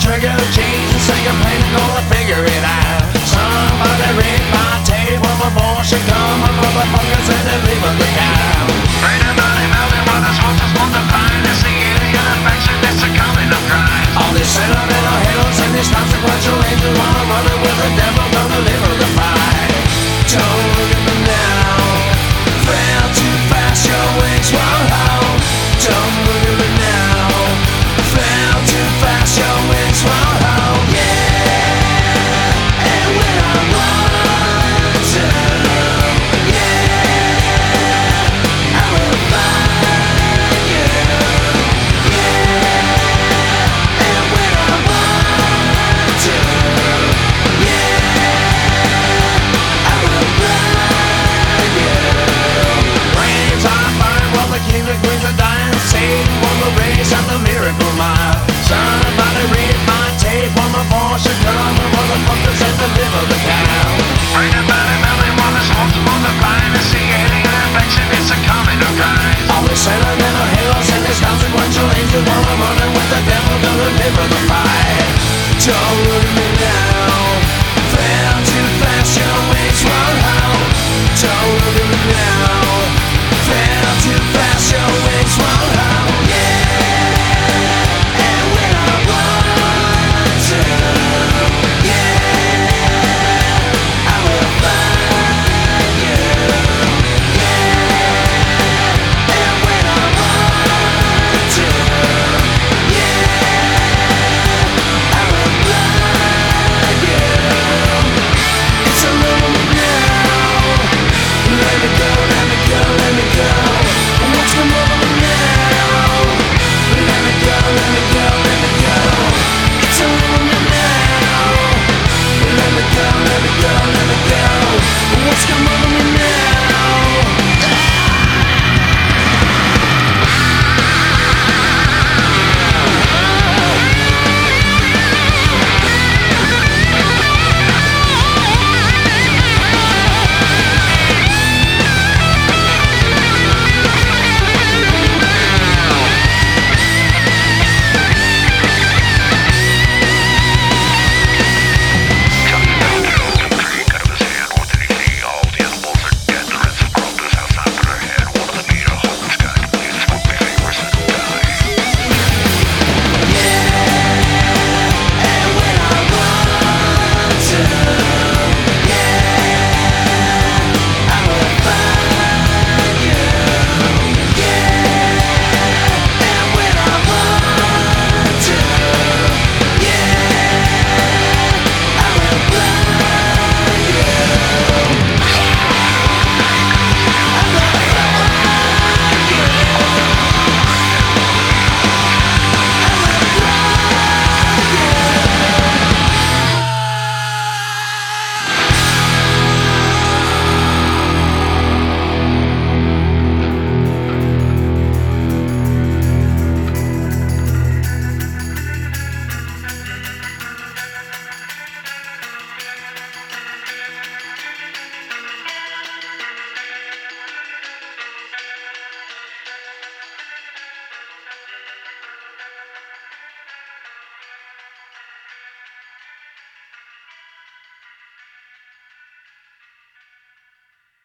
trigger the and say a pain and gonna figure it out. Somebody ring my table before she come. My motherfuckers and they leave melting a coming All these sentimental hills and these consequential angels wanna run with the devil. Satan won the race at the miracle mile. Somebody read my tape on the force should come, motherfuckers at the live of the cow. Read about it, to see any it's a common occurrence. Always in the hills and this consequential angel while I'm running with the devil to deliver the fight. Don't